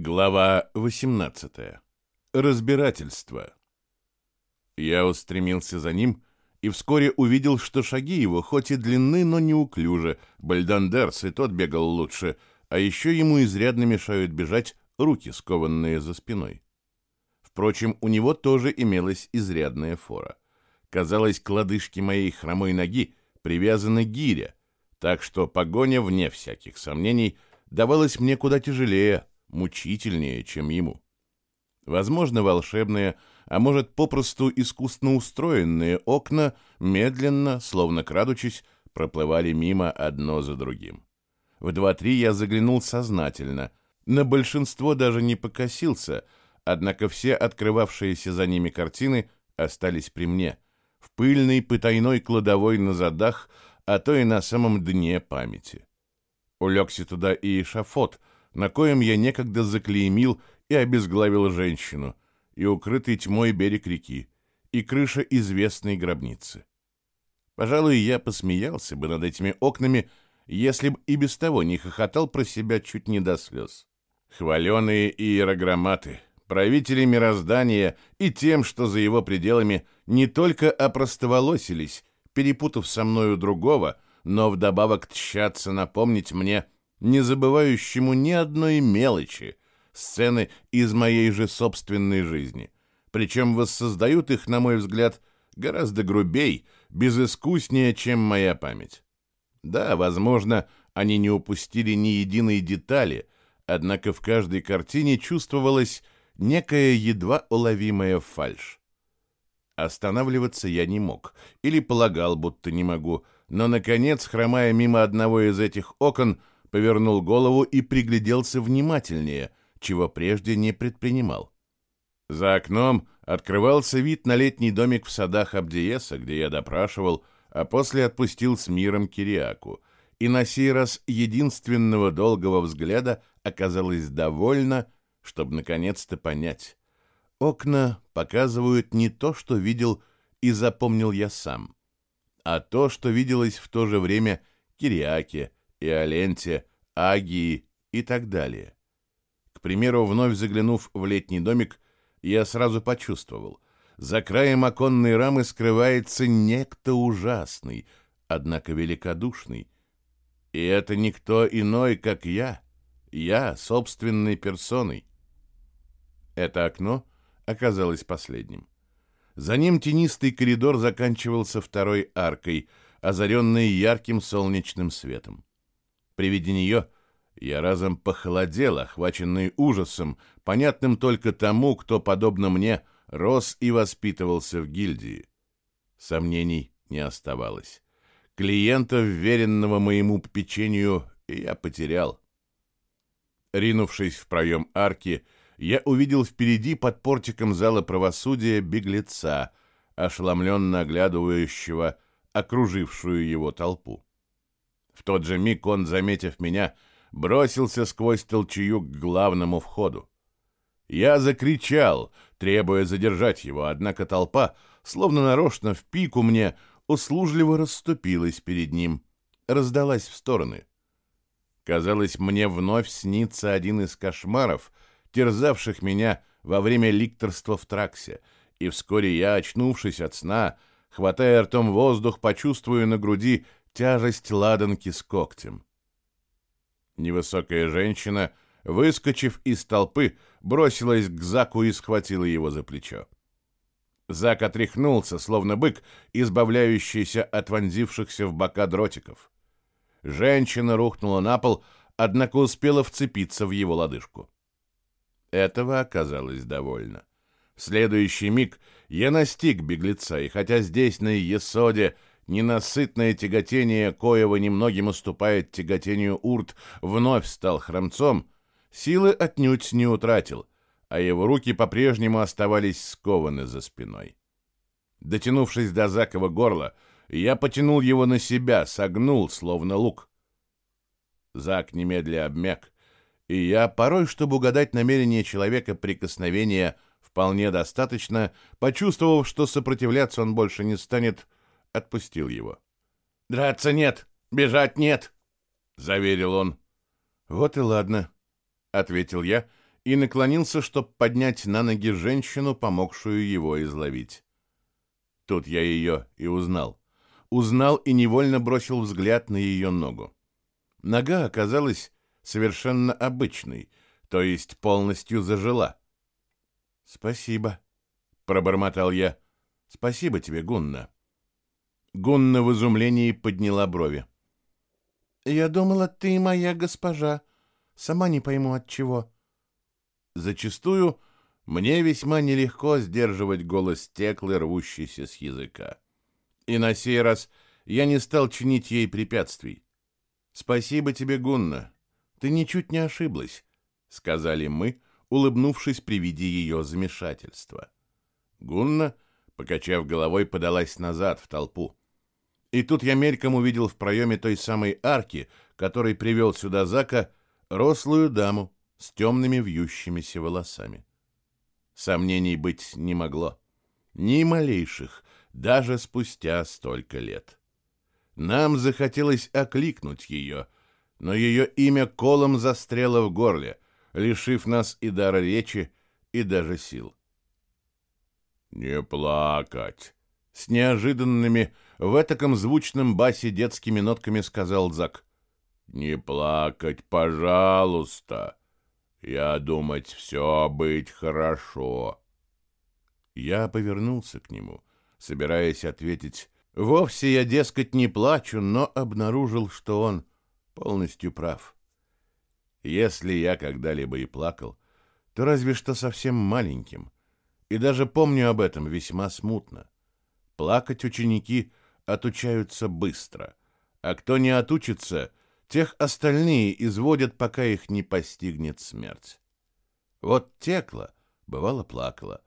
Глава 18. Разбирательство. Я устремился за ним и вскоре увидел, что шаги его хоть и длинны, но неуклюже. Бальдандерс и тот бегал лучше, а еще ему изрядно мешают бежать руки, скованные за спиной. Впрочем, у него тоже имелась изрядная фора. Казалось, к лодыжке моей хромой ноги привязана гиря, так что погоня, вне всяких сомнений, давалась мне куда тяжелее — мучительнее, чем ему. Возможно, волшебные, а может, попросту искусно устроенные окна медленно, словно крадучись, проплывали мимо одно за другим. В два-три я заглянул сознательно, на большинство даже не покосился, однако все открывавшиеся за ними картины остались при мне, в пыльной потайной кладовой на задах, а то и на самом дне памяти. Улегся туда и шафот, на коем я некогда заклеймил и обезглавил женщину, и укрытый тьмой берег реки, и крыша известной гробницы. Пожалуй, я посмеялся бы над этими окнами, если б и без того не хохотал про себя чуть не до слез. Хваленые иерограмматы, правители мироздания и тем, что за его пределами не только опростоволосились, перепутав со мною другого, но вдобавок тщатся напомнить мне — не забывающему ни одной мелочи, сцены из моей же собственной жизни. Причем воссоздают их, на мой взгляд, гораздо грубей, безыскуснее, чем моя память. Да, возможно, они не упустили ни единой детали, однако в каждой картине чувствовалась некая едва уловимая фальшь. Останавливаться я не мог, или полагал, будто не могу, но, наконец, хромая мимо одного из этих окон, повернул голову и пригляделся внимательнее, чего прежде не предпринимал. За окном открывался вид на летний домик в садах Абдиеса, где я допрашивал, а после отпустил с миром Кириаку, и на сей раз единственного долгого взгляда оказалось довольно, чтобы наконец-то понять. Окна показывают не то, что видел и запомнил я сам, а то, что виделось в то же время Кириаке, и Аленте, Агии и так далее. К примеру, вновь заглянув в летний домик, я сразу почувствовал, за краем оконной рамы скрывается некто ужасный, однако великодушный. И это никто иной, как я, я собственной персоной. Это окно оказалось последним. За ним тенистый коридор заканчивался второй аркой, озаренной ярким солнечным светом. При виде нее я разом похолодел, охваченный ужасом, понятным только тому, кто, подобно мне, рос и воспитывался в гильдии. Сомнений не оставалось. Клиента, вверенного моему попечению, я потерял. Ринувшись в проем арки, я увидел впереди под портиком зала правосудия беглеца, ошеломленно оглядывающего окружившую его толпу. В тот же миг он, заметив меня, бросился сквозь толчую к главному входу. Я закричал, требуя задержать его, однако толпа, словно нарочно в пику мне, услужливо расступилась перед ним, раздалась в стороны. Казалось, мне вновь снится один из кошмаров, терзавших меня во время ликторства в Траксе, и вскоре я, очнувшись от сна, хватая ртом воздух, почувствую на груди тяжесть ладанки с когтем. Невысокая женщина, выскочив из толпы, бросилась к Заку и схватила его за плечо. Зак отряхнулся, словно бык, избавляющийся от вонзившихся в бока дротиков. Женщина рухнула на пол, однако успела вцепиться в его лодыжку. Этого оказалось довольно. В следующий миг я настиг беглеца, и хотя здесь, на Есоде, Ненасытное тяготение, коего немногим уступает тяготению урт, вновь стал хромцом, силы отнюдь не утратил, а его руки по-прежнему оставались скованы за спиной. Дотянувшись до Закова горла, я потянул его на себя, согнул, словно лук. Зак немедля обмяк, и я, порой, чтобы угадать намерение человека прикосновения, вполне достаточно, почувствовав, что сопротивляться он больше не станет, — отпустил его. «Драться нет, бежать нет», — заверил он. «Вот и ладно», — ответил я и наклонился, чтобы поднять на ноги женщину, помогшую его изловить. Тут я ее и узнал. Узнал и невольно бросил взгляд на ее ногу. Нога оказалась совершенно обычной, то есть полностью зажила. «Спасибо», — пробормотал я. «Спасибо тебе, Гунна». Гунна в изумлении подняла брови. «Я думала, ты моя госпожа. Сама не пойму, от чего». Зачастую мне весьма нелегко сдерживать голос Теклы, рвущийся с языка. И на сей раз я не стал чинить ей препятствий. «Спасибо тебе, Гунна. Ты ничуть не ошиблась», — сказали мы, улыбнувшись при виде ее замешательства. Гунна, покачав головой, подалась назад в толпу. И тут я мельком увидел в проеме той самой арки, который привел сюда Зака, рослую даму с темными вьющимися волосами. Сомнений быть не могло. Ни малейших, даже спустя столько лет. Нам захотелось окликнуть ее, но ее имя колом застряло в горле, лишив нас и дара речи, и даже сил. «Не плакать!» С неожиданными, в этаком звучном басе детскими нотками сказал Зак. «Не плакать, пожалуйста. Я думать, все быть хорошо». Я повернулся к нему, собираясь ответить. Вовсе я, дескать, не плачу, но обнаружил, что он полностью прав. Если я когда-либо и плакал, то разве что совсем маленьким, и даже помню об этом весьма смутно. Плакать ученики отучаются быстро, а кто не отучится, тех остальные изводят, пока их не постигнет смерть. Вот Текла, бывало, плакала,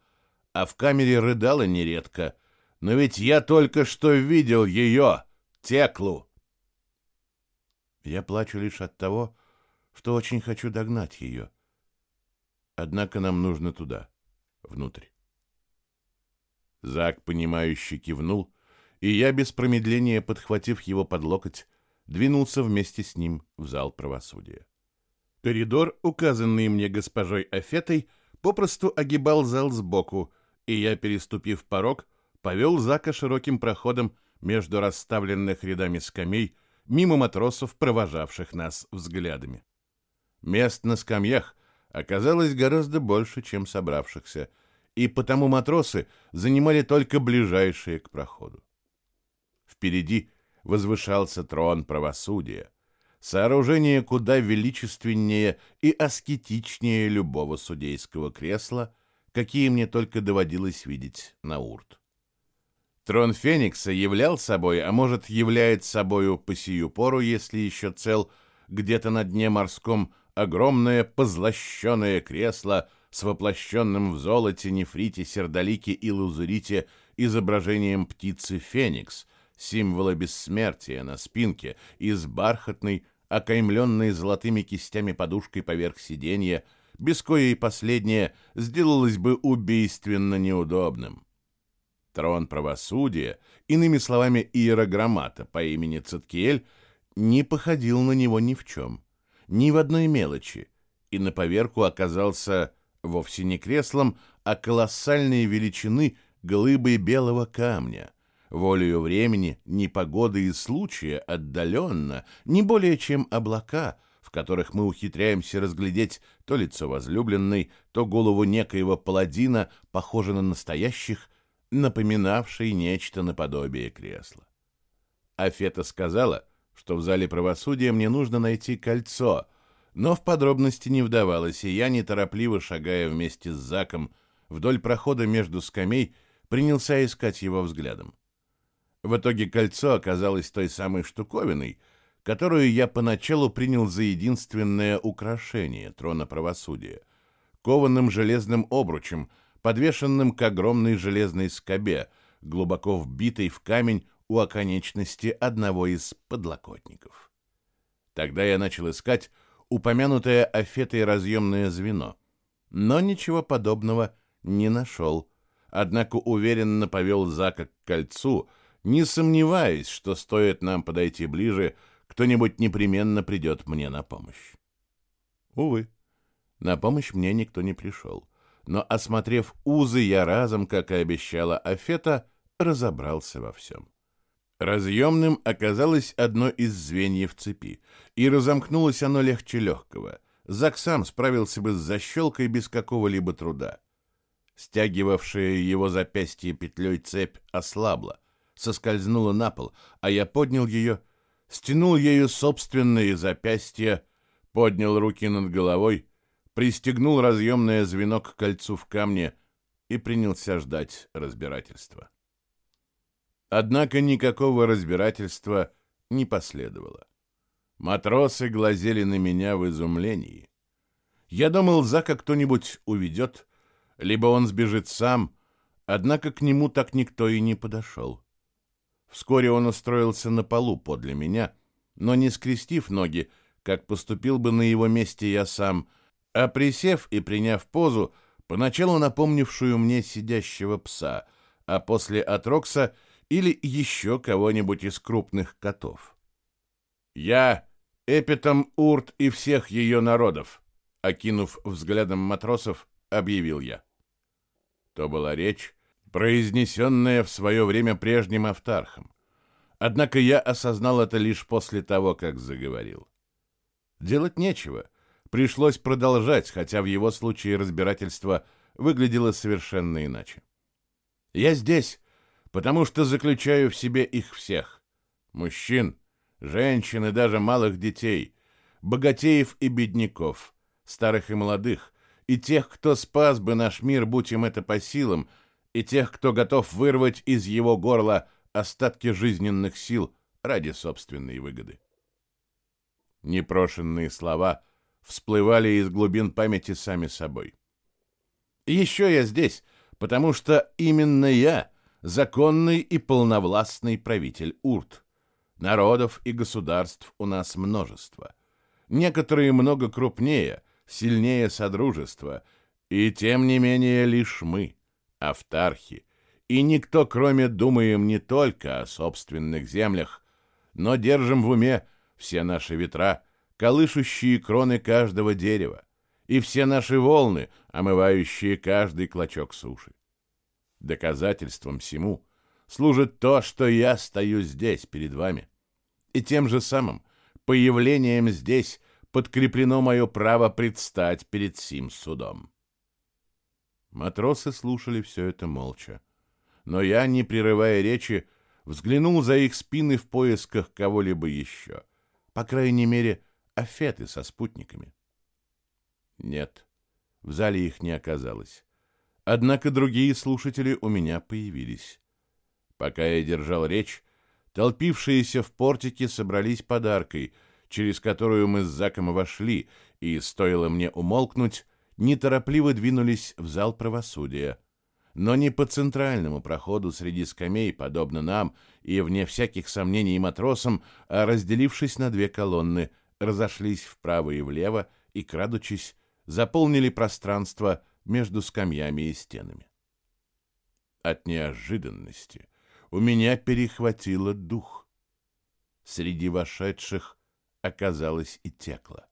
а в камере рыдала нередко, но ведь я только что видел ее, Теклу. Я плачу лишь от того, что очень хочу догнать ее. Однако нам нужно туда, внутрь. Зак, понимающе кивнул, и я, без промедления подхватив его под локоть, двинулся вместе с ним в зал правосудия. Коридор, указанный мне госпожой Афетой, попросту огибал зал сбоку, и я, переступив порог, повел Зака широким проходом между расставленных рядами скамей, мимо матросов, провожавших нас взглядами. Мест на скамьях оказалось гораздо больше, чем собравшихся — и потому матросы занимали только ближайшие к проходу. Впереди возвышался трон правосудия, сооружение куда величественнее и аскетичнее любого судейского кресла, какие мне только доводилось видеть на урт. Трон Феникса являл собой, а может, являет собою по сию пору, если еще цел, где-то на дне морском, огромное позлощенное кресло — с воплощенным в золоте, нефрите, сердолике и лузурите изображением птицы Феникс, символа бессмертия на спинке, из бархатной, окаймленной золотыми кистями подушкой поверх сиденья, без коей последнее сделалось бы убийственно неудобным. Трон правосудия, иными словами иерограммата по имени Циткиэль, не походил на него ни в чем, ни в одной мелочи, и на поверку оказался вовсе не креслом, а колоссальной величины глыбой белого камня, волею времени, непогоды и случая отдаленно, не более чем облака, в которых мы ухитряемся разглядеть то лицо возлюбленной, то голову некоего паладина, похоже на настоящих, напоминавший нечто наподобие кресла. Афета сказала, что в зале правосудия мне нужно найти кольцо — но в подробности не вдавалась, и я, неторопливо шагая вместе с Заком вдоль прохода между скамей, принялся искать его взглядом. В итоге кольцо оказалось той самой штуковиной, которую я поначалу принял за единственное украшение трона правосудия, кованым железным обручем, подвешенным к огромной железной скобе, глубоко вбитой в камень у оконечности одного из подлокотников. Тогда я начал искать упомянутое Афетой разъемное звено, но ничего подобного не нашел, однако уверенно повел Зака к кольцу, не сомневаясь, что стоит нам подойти ближе, кто-нибудь непременно придет мне на помощь. Увы, На помощь мне никто не пришел, но, осмотрев узы, я разом, как и обещала Афета, разобрался во всем. Разъемным оказалось одно из звеньев цепи, и разомкнулось оно легче легкого. Зак сам справился бы с защелкой без какого-либо труда. Стягивавшая его запястье петлей цепь ослабла, соскользнула на пол, а я поднял ее, стянул ею собственные запястья, поднял руки над головой, пристегнул разъемное звено к кольцу в камне и принялся ждать разбирательства. Однако никакого разбирательства не последовало. Матросы глазели на меня в изумлении. Я думал, Зака кто-нибудь уведет, либо он сбежит сам, однако к нему так никто и не подошел. Вскоре он устроился на полу подле меня, но не скрестив ноги, как поступил бы на его месте я сам, а присев и приняв позу, поначалу напомнившую мне сидящего пса, а после отрокса — или еще кого-нибудь из крупных котов. «Я — Эпитом Урт и всех ее народов», — окинув взглядом матросов, объявил я. То была речь, произнесенная в свое время прежним автархом. Однако я осознал это лишь после того, как заговорил. Делать нечего. Пришлось продолжать, хотя в его случае разбирательство выглядело совершенно иначе. «Я здесь, потому что заключаю в себе их всех. Мужчин, женщин и даже малых детей, богатеев и бедняков, старых и молодых, и тех, кто спас бы наш мир, будь им это по силам, и тех, кто готов вырвать из его горла остатки жизненных сил ради собственной выгоды. Непрошенные слова всплывали из глубин памяти сами собой. еще я здесь, потому что именно я законный и полновластный правитель Урт. Народов и государств у нас множество. Некоторые много крупнее, сильнее Содружества, и тем не менее лишь мы, автархи, и никто, кроме думаем не только о собственных землях, но держим в уме все наши ветра, колышущие кроны каждого дерева, и все наши волны, омывающие каждый клочок суши. Доказательством всему служит то, что я стою здесь перед вами. И тем же самым появлением здесь подкреплено мое право предстать перед сим судом. Матросы слушали все это молча. Но я, не прерывая речи, взглянул за их спины в поисках кого-либо еще. По крайней мере, афеты со спутниками. Нет, в зале их не оказалось. Однако другие слушатели у меня появились. Пока я держал речь, толпившиеся в портике собрались подаркой, через которую мы с Заком вошли, и, стоило мне умолкнуть, неторопливо двинулись в зал правосудия. Но не по центральному проходу среди скамей, подобно нам, и, вне всяких сомнений, матросам, а разделившись на две колонны, разошлись вправо и влево и, крадучись, заполнили пространство между скамьями и стенами. От неожиданности у меня перехватило дух. Среди вошедших оказалась и текла.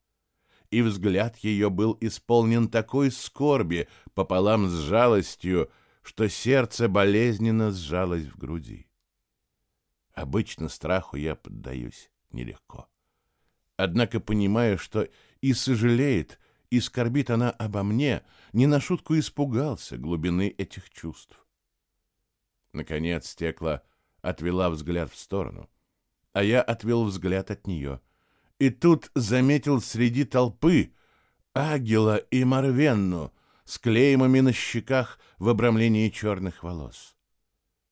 И взгляд ее был исполнен такой скорби пополам с жалостью, что сердце болезненно сжалось в груди. Обычно страху я поддаюсь нелегко. Однако, понимая, что и сожалеет, и скорбит она обо мне, не на шутку испугался глубины этих чувств. Наконец стекла отвела взгляд в сторону, а я отвел взгляд от нее. И тут заметил среди толпы Агила и Марвенну с клеймами на щеках в обрамлении черных волос.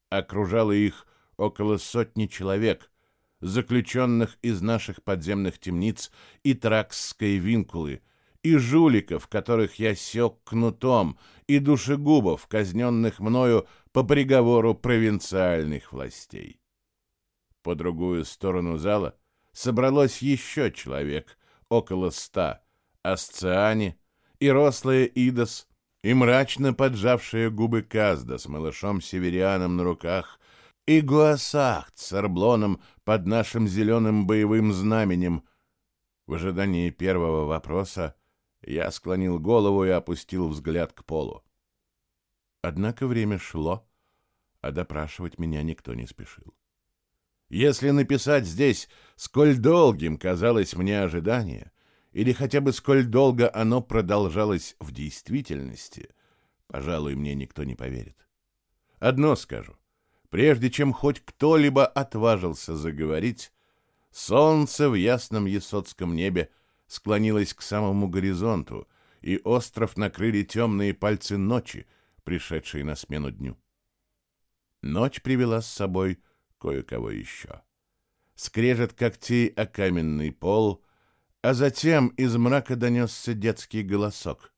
Окружало их около сотни человек, заключенных из наших подземных темниц и траксской винкулы, и жуликов, которых я сек кнутом, и душегубов, казненных мною по приговору провинциальных властей. По другую сторону зала собралось еще человек, около ста, асциане и рослая Идос, и мрачно поджавшие губы Казда с малышом Северианом на руках, и Гуасахт с Арблоном под нашим зеленым боевым знаменем. В ожидании первого вопроса Я склонил голову и опустил взгляд к полу. Однако время шло, а допрашивать меня никто не спешил. Если написать здесь, сколь долгим казалось мне ожидание, или хотя бы сколь долго оно продолжалось в действительности, пожалуй, мне никто не поверит. Одно скажу. Прежде чем хоть кто-либо отважился заговорить, солнце в ясном ясотском небе склонилось к самому горизонту, и остров накрыли темные пальцы ночи, пришедшие на смену дню. Ночь привела с собой кое-кого еще. Скрежет когтей о каменный пол, а затем из мрака донесся детский голосок.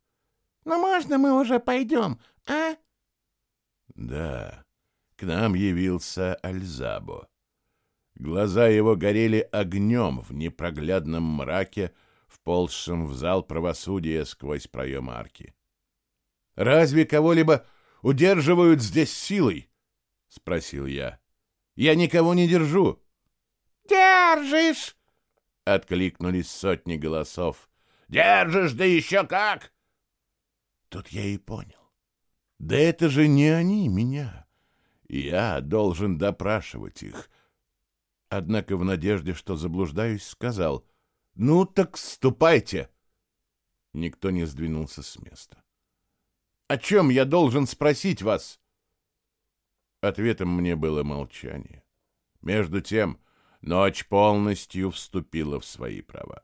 «Ну можно мы уже пойдем, а?» Да, к нам явился Альзабо. Глаза его горели огнем в непроглядном мраке, вползшем в зал правосудия сквозь проем арки. «Разве кого-либо удерживают здесь силой?» — спросил я. «Я никого не держу». «Держишь!» — откликнулись сотни голосов. «Держишь, да еще как!» Тут я и понял. Да это же не они меня. Я должен допрашивать их. Однако в надежде, что заблуждаюсь, сказал, «Ну так ступайте!» Никто не сдвинулся с места. «О чем я должен спросить вас?» Ответом мне было молчание. Между тем, ночь полностью вступила в свои права.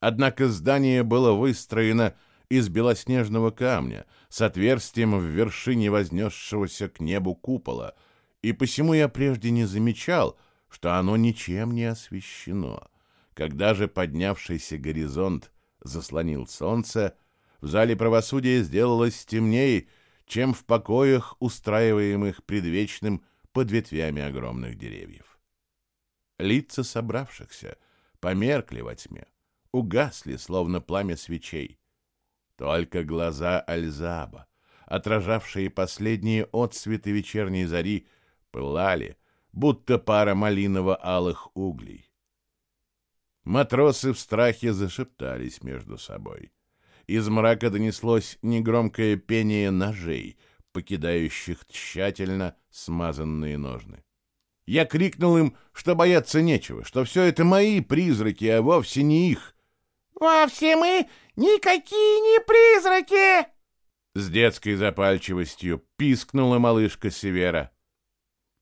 Однако здание было выстроено из белоснежного камня с отверстием в вершине вознесшегося к небу купола, и посему я прежде не замечал, что оно ничем не освещено. Когда же поднявшийся горизонт заслонил солнце, в зале правосудия сделалось темнее, чем в покоях, устраиваемых предвечным под ветвями огромных деревьев. Лица собравшихся померкли во тьме, угасли, словно пламя свечей. Только глаза Альзаба, отражавшие последние отсветы вечерней зари, пылали, будто пара малиново-алых углей. Матросы в страхе зашептались между собой. Из мрака донеслось негромкое пение ножей, покидающих тщательно смазанные ножны. Я крикнул им, что бояться нечего, что все это мои призраки, а вовсе не их. «Вовсе мы никакие не призраки!» С детской запальчивостью пискнула малышка Севера.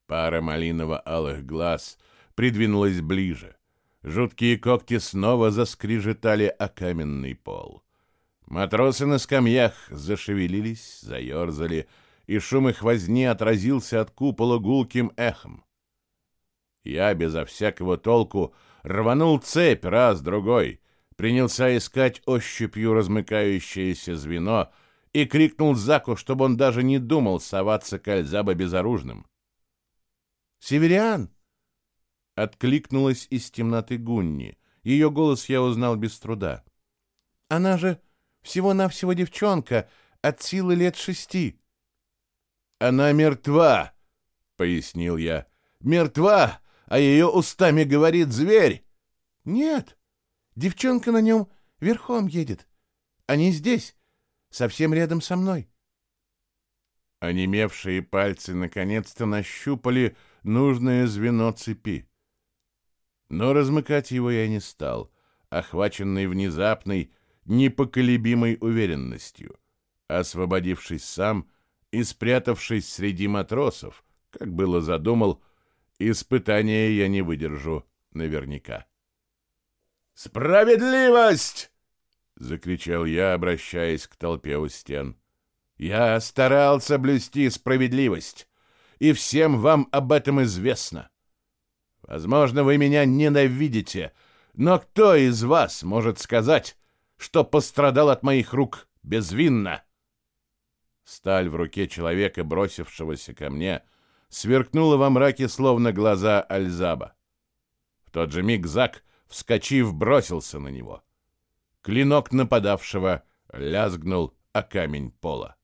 Пара малиново-алых глаз придвинулась ближе. Жуткие когти снова заскрежетали о каменный пол. Матросы на скамьях зашевелились, заерзали, и шум их возни отразился от купола гулким эхом. Я безо всякого толку рванул цепь раз-другой, принялся искать ощупью размыкающееся звено и крикнул Заку, чтобы он даже не думал соваться к безоружным. «Севериан!» — откликнулась из темноты Гунни. Ее голос я узнал без труда. «Она же всего-навсего девчонка, от силы лет шести». «Она мертва!» — пояснил я. «Мертва, а ее устами говорит зверь!» «Нет!» Девчонка на нем верхом едет. Они здесь, совсем рядом со мной. Онемевшие пальцы наконец-то нащупали нужное звено цепи. Но размыкать его я не стал, охваченный внезапной, непоколебимой уверенностью. Освободившись сам и спрятавшись среди матросов, как было задумал, испытания я не выдержу наверняка. «Справедливость!» — закричал я, обращаясь к толпе у стен. «Я старался блюсти справедливость, и всем вам об этом известно. Возможно, вы меня ненавидите, но кто из вас может сказать, что пострадал от моих рук безвинно?» Сталь в руке человека, бросившегося ко мне, сверкнула во мраке, словно глаза Альзаба. В тот же миг Зак — вскочив, бросился на него. Клинок нападавшего лязгнул о камень пола.